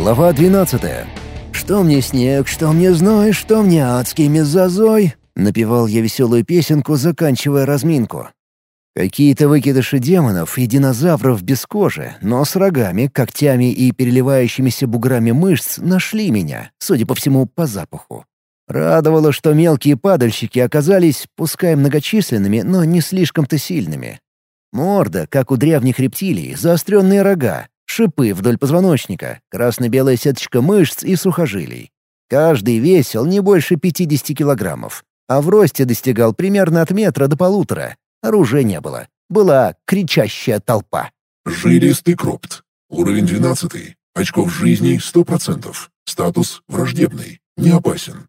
Глава 12. «Что мне снег, что мне зной, что мне адский мезозой?» Напевал я веселую песенку, заканчивая разминку. Какие-то выкидыши демонов и динозавров без кожи, но с рогами, когтями и переливающимися буграми мышц нашли меня, судя по всему, по запаху. Радовало, что мелкие падальщики оказались, пускай многочисленными, но не слишком-то сильными. Морда, как у древних рептилий, заостренные рога, шипы вдоль позвоночника, красно-белая сеточка мышц и сухожилий. Каждый весил не больше 50 килограммов, а в росте достигал примерно от метра до полутора. Оружия не было. Была кричащая толпа. Жилистый кропт. Уровень 12. Очков жизни 100%. Статус враждебный. Не опасен.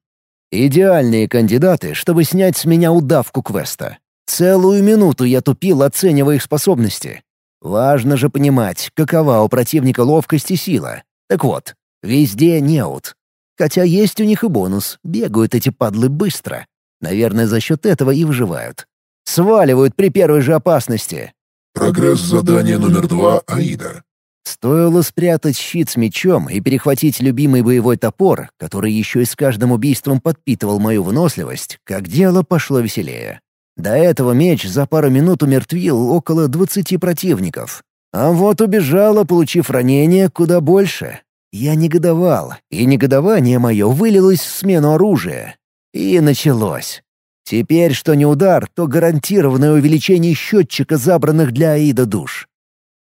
Идеальные кандидаты, чтобы снять с меня удавку квеста. Целую минуту я тупил, оценивая их способности. Важно же понимать, какова у противника ловкость и сила. Так вот, везде неут. Хотя есть у них и бонус — бегают эти падлы быстро. Наверное, за счет этого и выживают. Сваливают при первой же опасности. Прогресс задания номер два «Аида». Стоило спрятать щит с мечом и перехватить любимый боевой топор, который еще и с каждым убийством подпитывал мою выносливость, как дело пошло веселее. До этого меч за пару минут умертвил около двадцати противников. А вот убежала, получив ранение, куда больше. Я негодовал, и негодование мое вылилось в смену оружия. И началось. Теперь, что не удар, то гарантированное увеличение счетчика забранных для Аида душ.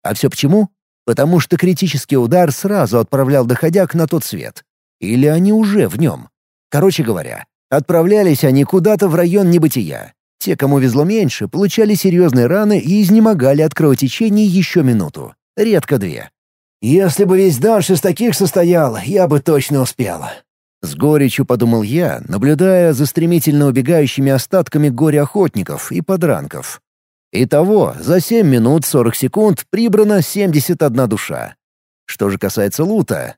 А все почему? Потому что критический удар сразу отправлял доходяк на тот свет. Или они уже в нем. Короче говоря, отправлялись они куда-то в район небытия. Те, кому везло меньше, получали серьезные раны и изнемогали от кровотечений еще минуту. Редко две. «Если бы весь данж из таких состоял, я бы точно успела». С горечью подумал я, наблюдая за стремительно убегающими остатками горе-охотников и подранков. Итого, за 7 минут 40 секунд прибрано 71 душа. Что же касается лута,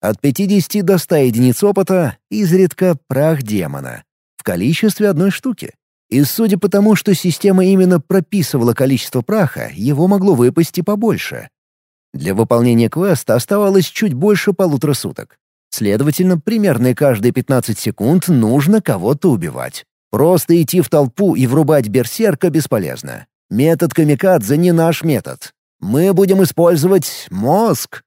от 50 до 100 единиц опыта, изредка прах демона. В количестве одной штуки. И судя по тому, что система именно прописывала количество праха, его могло выпасть и побольше. Для выполнения квеста оставалось чуть больше полутора суток. Следовательно, примерно каждые 15 секунд нужно кого-то убивать. Просто идти в толпу и врубать берсерка бесполезно. Метод камикадзе не наш метод. Мы будем использовать мозг.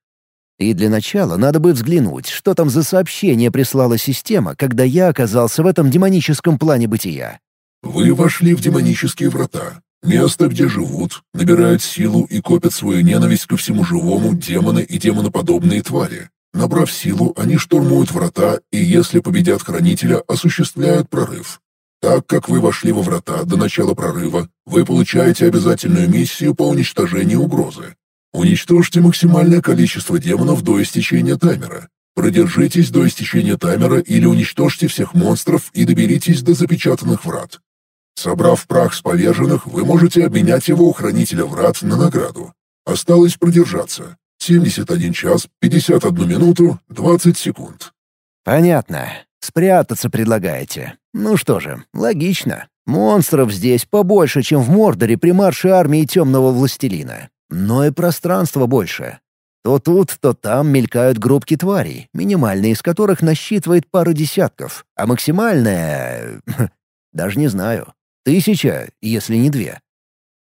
И для начала надо бы взглянуть, что там за сообщение прислала система, когда я оказался в этом демоническом плане бытия. Вы вошли в демонические врата. Место, где живут, набирают силу и копят свою ненависть ко всему живому демоны и демоноподобные твари. Набрав силу, они штурмуют врата и, если победят Хранителя, осуществляют прорыв. Так как вы вошли во врата до начала прорыва, вы получаете обязательную миссию по уничтожению угрозы. Уничтожьте максимальное количество демонов до истечения таймера. Продержитесь до истечения таймера или уничтожьте всех монстров и доберитесь до запечатанных врат. Собрав прах с поверженных, вы можете обменять его у хранителя врат на награду. Осталось продержаться. 71 час, 51 минуту, 20 секунд. Понятно. Спрятаться предлагаете. Ну что же, логично. Монстров здесь побольше, чем в Мордоре при марше армии Темного Властелина. Но и пространства больше. То тут, то там мелькают группки тварей, минимальная из которых насчитывает пару десятков, а максимальная... Даже не знаю. Тысяча, если не две.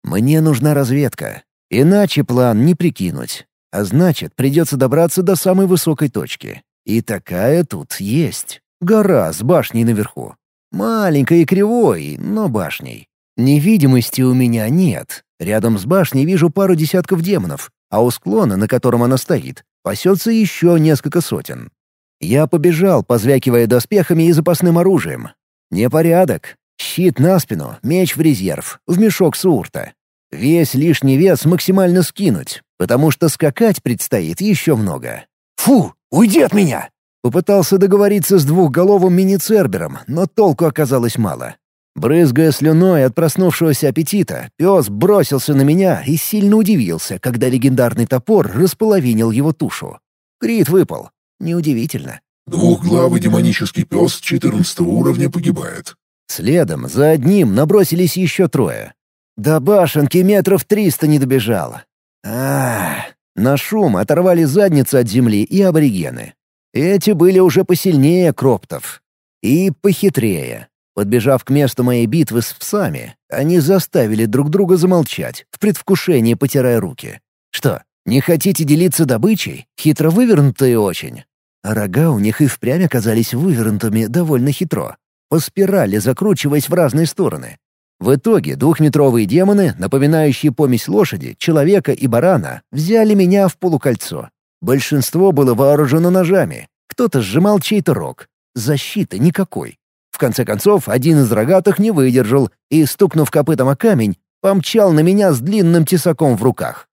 Мне нужна разведка. Иначе план не прикинуть. А значит, придется добраться до самой высокой точки. И такая тут есть. Гора с башней наверху. Маленькой и кривой, но башней. Невидимости у меня нет. Рядом с башней вижу пару десятков демонов, а у склона, на котором она стоит, пасется еще несколько сотен. Я побежал, позвякивая доспехами и запасным оружием. Непорядок. Щит на спину, меч в резерв, в мешок с урта. Весь лишний вес максимально скинуть, потому что скакать предстоит еще много. «Фу, уйди от меня!» Попытался договориться с двухголовым мини-цербером, но толку оказалось мало. Брызгая слюной от проснувшегося аппетита, пес бросился на меня и сильно удивился, когда легендарный топор располовинил его тушу. Крит выпал. Неудивительно. Двухглавый демонический пес 14 уровня погибает. Следом за одним набросились еще трое. До башенки метров триста не добежал. А, На шум оторвали задницы от земли и аборигены. Эти были уже посильнее кроптов. И похитрее. Подбежав к месту моей битвы с псами, они заставили друг друга замолчать, в предвкушении потирая руки. Что, не хотите делиться добычей? Хитро вывернутые очень. А рога у них и впрямь оказались вывернутыми довольно хитро, по спирали закручиваясь в разные стороны. В итоге двухметровые демоны, напоминающие помесь лошади, человека и барана, взяли меня в полукольцо. Большинство было вооружено ножами, кто-то сжимал чей-то рог. Защиты никакой. В конце концов, один из рогатых не выдержал и, стукнув копытом о камень, помчал на меня с длинным тесаком в руках.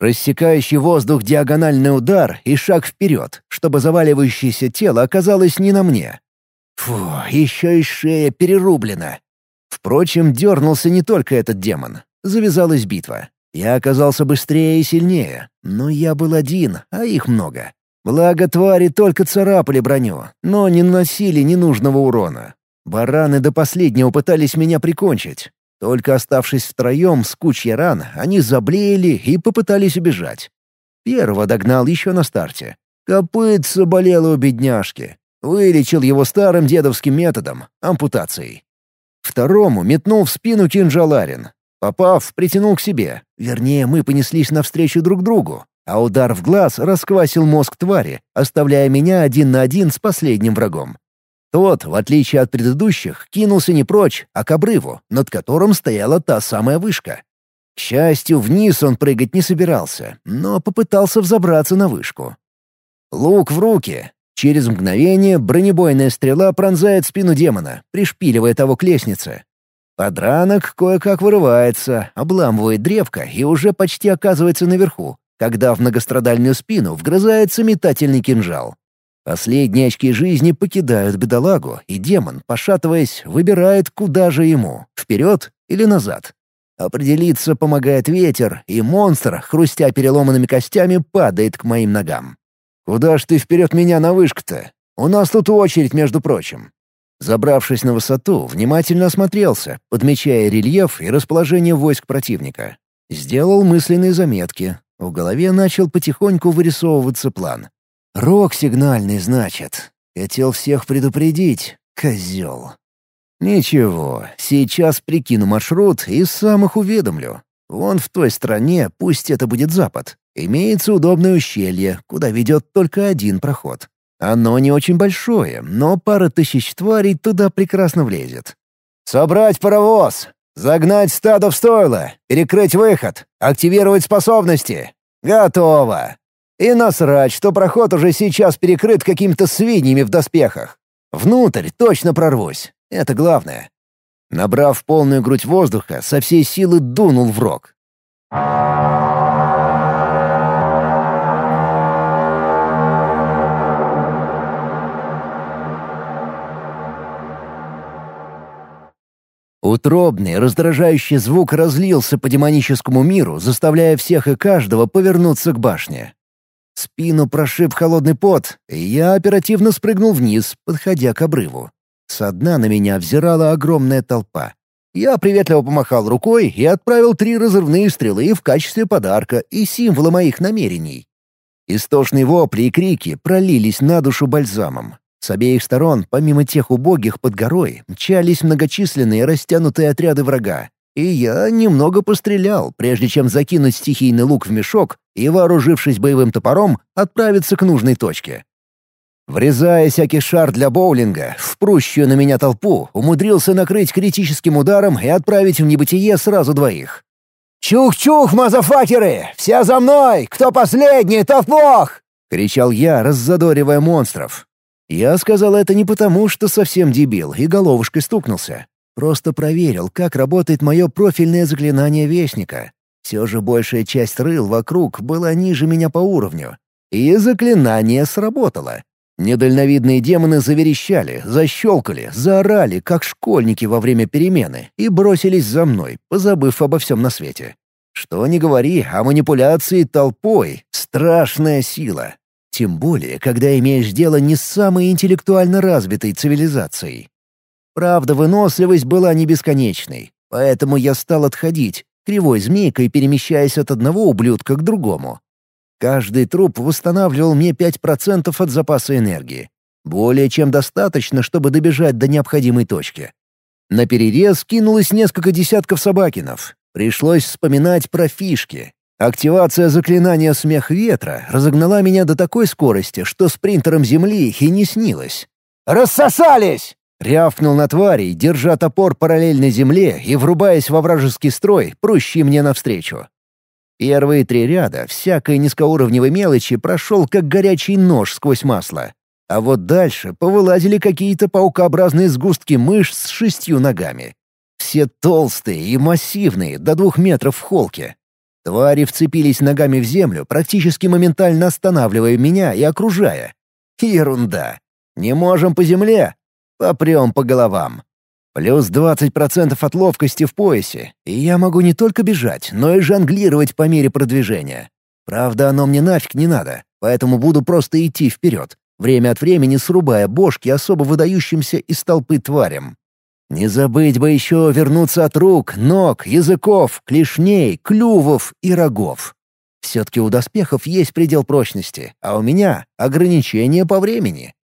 Рассекающий воздух диагональный удар и шаг вперед, чтобы заваливающееся тело оказалось не на мне. Фу, еще и шея перерублена. Впрочем, дернулся не только этот демон. Завязалась битва. Я оказался быстрее и сильнее, но я был один, а их много. Благо, твари только царапали броню, но не наносили ненужного урона. Бараны до последнего пытались меня прикончить, только оставшись втроем с кучей ран, они заблеяли и попытались убежать. Первого догнал еще на старте. Копытце болело у бедняжки. Вылечил его старым дедовским методом — ампутацией. Второму метнул в спину кинжаларин. Попав, притянул к себе. Вернее, мы понеслись навстречу друг другу, а удар в глаз расквасил мозг твари, оставляя меня один на один с последним врагом. Тот, в отличие от предыдущих, кинулся не прочь, а к обрыву, над которым стояла та самая вышка. К счастью, вниз он прыгать не собирался, но попытался взобраться на вышку. Лук в руки. Через мгновение бронебойная стрела пронзает спину демона, пришпиливая того к лестнице. Подранок кое-как вырывается, обламывает древко и уже почти оказывается наверху, когда в многострадальную спину вгрызается метательный кинжал. Последние очки жизни покидают бедолагу, и демон, пошатываясь, выбирает, куда же ему — вперед или назад. Определиться помогает ветер, и монстр, хрустя переломанными костями, падает к моим ногам. «Куда ж ты вперед меня на вышку-то? У нас тут очередь, между прочим». Забравшись на высоту, внимательно осмотрелся, подмечая рельеф и расположение войск противника. Сделал мысленные заметки. В голове начал потихоньку вырисовываться план. Рок сигнальный, значит. Хотел всех предупредить, козел. Ничего, сейчас прикину маршрут и сам их уведомлю. Вон в той стороне, пусть это будет запад, имеется удобное ущелье, куда ведет только один проход. Оно не очень большое, но пара тысяч тварей туда прекрасно влезет. «Собрать паровоз! Загнать стадо в стойло! Перекрыть выход! Активировать способности! Готово!» И насрать, что проход уже сейчас перекрыт какими-то свиньями в доспехах. Внутрь точно прорвусь. Это главное. Набрав полную грудь воздуха, со всей силы дунул в рог. Утробный, раздражающий звук разлился по демоническому миру, заставляя всех и каждого повернуться к башне. Спину прошиб холодный пот, и я оперативно спрыгнул вниз, подходя к обрыву. Со дна на меня взирала огромная толпа. Я приветливо помахал рукой и отправил три разрывные стрелы в качестве подарка и символа моих намерений. Истошные вопли и крики пролились на душу бальзамом. С обеих сторон, помимо тех убогих под горой, мчались многочисленные растянутые отряды врага. И я немного пострелял, прежде чем закинуть стихийный лук в мешок и, вооружившись боевым топором, отправиться к нужной точке. Врезая всякий шар для боулинга, в прущую на меня толпу, умудрился накрыть критическим ударом и отправить в небытие сразу двоих. «Чух-чух, мазафакеры! Все за мной! Кто последний, тот плох!» — кричал я, раззадоривая монстров. Я сказал это не потому, что совсем дебил и головушкой стукнулся. Просто проверил, как работает мое профильное заклинание Вестника. Все же большая часть рыл вокруг была ниже меня по уровню. И заклинание сработало. Недальновидные демоны заверещали, защелкали, заорали, как школьники во время перемены, и бросились за мной, позабыв обо всем на свете. Что ни говори, а манипуляции толпой — страшная сила. Тем более, когда имеешь дело не с самой интеллектуально развитой цивилизацией. Правда, выносливость была не бесконечной, поэтому я стал отходить, кривой змейкой перемещаясь от одного ублюдка к другому. Каждый труп восстанавливал мне 5% от запаса энергии. Более чем достаточно, чтобы добежать до необходимой точки. На перерез кинулось несколько десятков собакинов. Пришлось вспоминать про фишки. Активация заклинания «Смех ветра» разогнала меня до такой скорости, что спринтером земли и не снилось. «Рассосались!» — рявкнул на тварей, держа топор параллельно земле и врубаясь во вражеский строй, прущий мне навстречу. Первые три ряда всякой низкоуровневой мелочи прошел как горячий нож сквозь масло. А вот дальше повылазили какие-то паукообразные сгустки мышц с шестью ногами. Все толстые и массивные, до двух метров в холке. Твари вцепились ногами в землю, практически моментально останавливая меня и окружая. Ерунда. Не можем по земле? Попрем по головам. Плюс 20% от ловкости в поясе, и я могу не только бежать, но и жонглировать по мере продвижения. Правда, оно мне нафиг не надо, поэтому буду просто идти вперед, время от времени срубая бошки особо выдающимся из толпы тварям. Не забыть бы еще вернуться от рук, ног, языков, клешней, клювов и рогов. Все-таки у доспехов есть предел прочности, а у меня — ограничение по времени.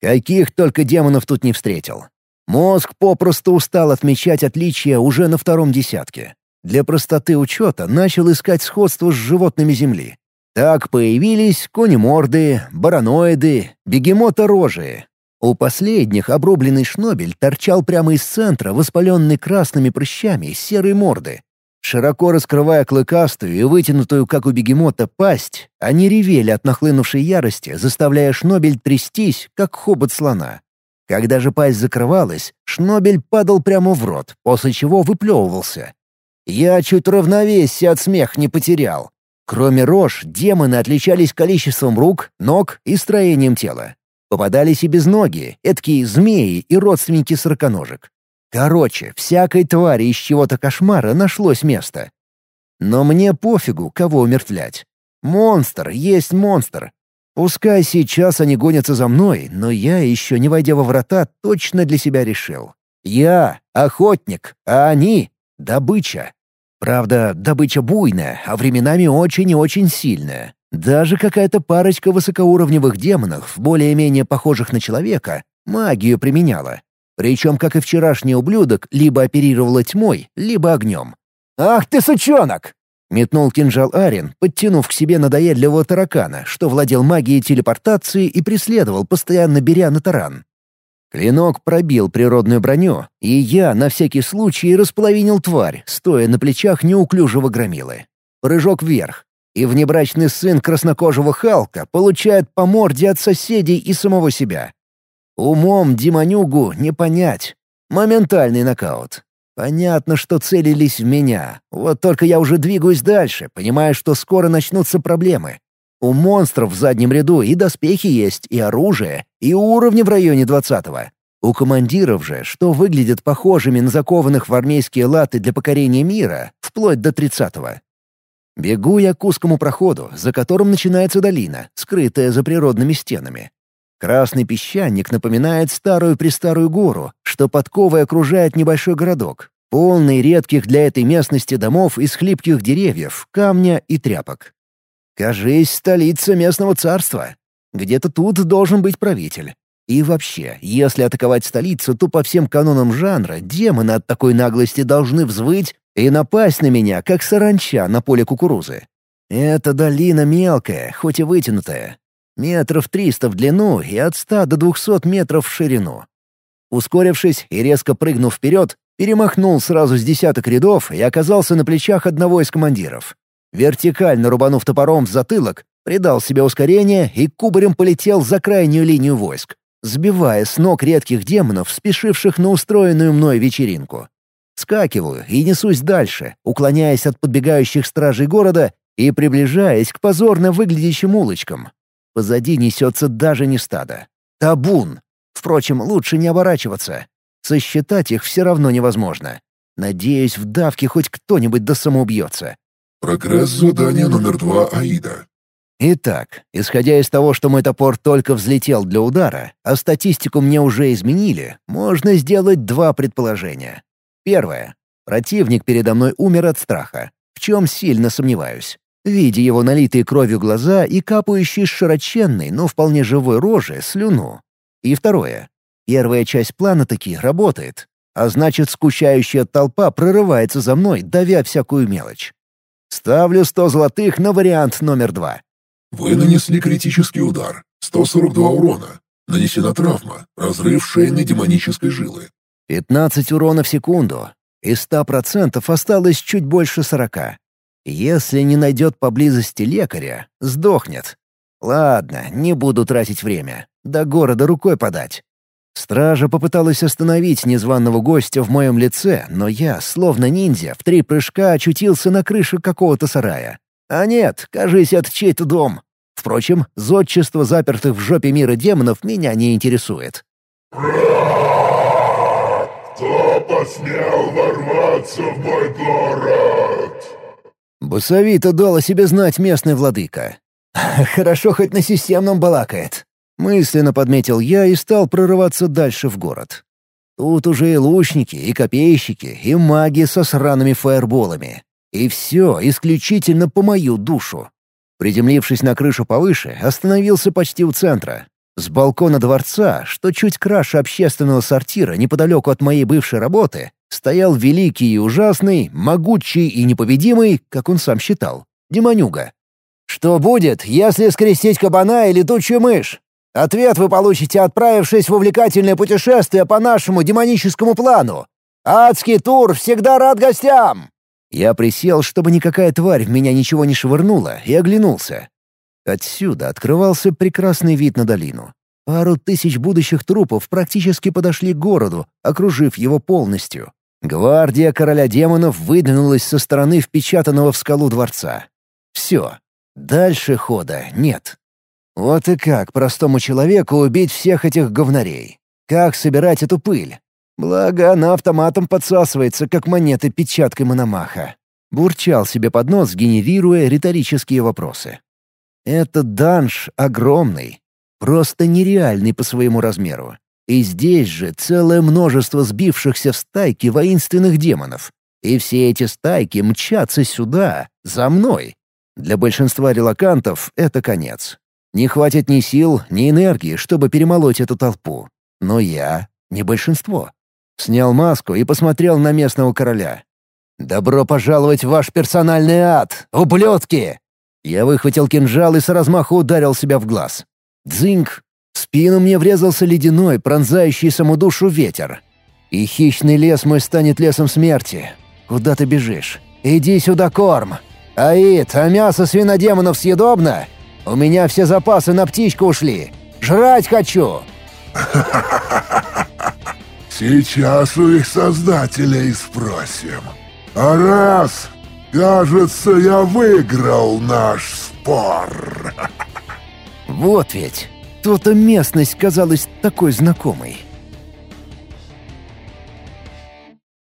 Каких только демонов тут не встретил. Мозг попросту устал отмечать отличия уже на втором десятке. Для простоты учета начал искать сходство с животными Земли. Так появились конеморды, бараноиды, бегемоторожие. У последних обрубленный шнобель торчал прямо из центра, воспаленный красными прыщами серой морды. Широко раскрывая клыкастую и вытянутую, как у бегемота, пасть, они ревели от нахлынувшей ярости, заставляя шнобель трястись, как хобот слона. Когда же пасть закрывалась, шнобель падал прямо в рот, после чего выплевывался. Я чуть равновесие от смеха не потерял. Кроме рож, демоны отличались количеством рук, ног и строением тела. Попадались и безногие, эдакие змеи и родственники сороконожек. Короче, всякой твари из чего-то кошмара нашлось место. Но мне пофигу, кого умертвлять. Монстр есть монстр. Пускай сейчас они гонятся за мной, но я, еще не войдя во врата, точно для себя решил. Я — охотник, а они — добыча. Правда, добыча буйная, а временами очень и очень сильная. Даже какая-то парочка высокоуровневых демонов, более-менее похожих на человека, магию применяла. Причем, как и вчерашний ублюдок, либо оперировала тьмой, либо огнем. «Ах ты, сучонок!» — метнул кинжал Арин, подтянув к себе надоедливого таракана, что владел магией телепортации и преследовал, постоянно беря на таран. Клинок пробил природную броню, и я на всякий случай располовинил тварь, стоя на плечах неуклюжего громилы. Прыжок вверх, и внебрачный сын краснокожего Халка получает по морде от соседей и самого себя. Умом Димонюгу не понять. Моментальный нокаут. Понятно, что целились в меня. Вот только я уже двигаюсь дальше, понимая, что скоро начнутся проблемы. У монстров в заднем ряду и доспехи есть, и оружие, и уровни в районе двадцатого. У командиров же, что выглядят похожими на закованных в армейские латы для покорения мира, вплоть до тридцатого. Бегу я к узкому проходу, за которым начинается долина, скрытая за природными стенами. Красный песчаник напоминает старую-престарую гору, что подковой окружает небольшой городок, полный редких для этой местности домов из хлипких деревьев, камня и тряпок. Кажись, столица местного царства. Где-то тут должен быть правитель. И вообще, если атаковать столицу, то по всем канонам жанра демоны от такой наглости должны взвыть и напасть на меня, как саранча на поле кукурузы. Эта долина мелкая, хоть и вытянутая. Метров триста в длину и от ста до двухсот метров в ширину. Ускорившись и резко прыгнув вперед, перемахнул сразу с десяток рядов и оказался на плечах одного из командиров. Вертикально рубанув топором в затылок, придал себе ускорение и кубарем полетел за крайнюю линию войск, сбивая с ног редких демонов, спешивших на устроенную мной вечеринку. Скакиваю и несусь дальше, уклоняясь от подбегающих стражей города и приближаясь к позорно выглядящим улочкам. Позади несется даже не стадо. Табун. Впрочем, лучше не оборачиваться. Сосчитать их все равно невозможно. Надеюсь, в давке хоть кто-нибудь до самоубьется. Прогресс задания номер два Аида. Итак, исходя из того, что мой топор только взлетел для удара, а статистику мне уже изменили, можно сделать два предположения. Первое. Противник передо мной умер от страха, в чем сильно сомневаюсь. видя его налитые кровью глаза и капающие широченной, но вполне живой рожи слюну. И второе. Первая часть плана таки работает, а значит, скучающая толпа прорывается за мной, давя всякую мелочь. Ставлю сто золотых на вариант номер два. Вы нанесли критический удар. 142 урона. Нанесена травма. Разрыв шейной демонической жилы. 15 урона в секунду. Из 100% осталось чуть больше 40. Если не найдет поблизости лекаря, сдохнет. Ладно, не буду тратить время. До города рукой подать. Стража попыталась остановить незваного гостя в моем лице, но я, словно ниндзя, в три прыжка очутился на крыше какого-то сарая. А нет, кажись, это чей-то дом. Впрочем, зодчество запертых в жопе мира демонов меня не интересует. «Кто посмел ворваться в мой город?» Басовито дал себе знать местный владыка. «Хорошо, хоть на системном балакает». Мысленно подметил я и стал прорываться дальше в город. Тут уже и лучники, и копейщики, и маги со сраными фаерболами. И все исключительно по мою душу. Приземлившись на крышу повыше, остановился почти у центра. С балкона дворца, что чуть краше общественного сортира неподалеку от моей бывшей работы, стоял великий и ужасный, могучий и непобедимый, как он сам считал, демонюга. «Что будет, если скрестить кабана и летучую мышь? Ответ вы получите, отправившись в увлекательное путешествие по нашему демоническому плану. Адский тур всегда рад гостям!» Я присел, чтобы никакая тварь в меня ничего не швырнула, и оглянулся. Отсюда открывался прекрасный вид на долину. Пару тысяч будущих трупов практически подошли к городу, окружив его полностью. Гвардия короля демонов выдвинулась со стороны впечатанного в скалу дворца. Все. Дальше хода нет. Вот и как простому человеку убить всех этих говнарей? Как собирать эту пыль? Благо, она автоматом подсасывается, как монеты печаткой Мономаха. Бурчал себе под нос, генерируя риторические вопросы. Этот данж огромный, просто нереальный по своему размеру. И здесь же целое множество сбившихся в стайки воинственных демонов. И все эти стайки мчатся сюда, за мной. Для большинства релакантов это конец. Не хватит ни сил, ни энергии, чтобы перемолоть эту толпу. Но я не большинство. Снял маску и посмотрел на местного короля. «Добро пожаловать в ваш персональный ад, ублюдки!» Я выхватил кинжал и с размаху ударил себя в глаз. Дзинг! В спину мне врезался ледяной, пронзающий саму душу ветер. И хищный лес мой станет лесом смерти. Куда ты бежишь? Иди сюда, корм! Аид, а мясо свинодемонов съедобно? У меня все запасы на птичку ушли. Жрать хочу!» «Сейчас у их создателей спросим. А раз, кажется, я выиграл наш спор». Вот ведь. То-то местность казалась такой знакомой.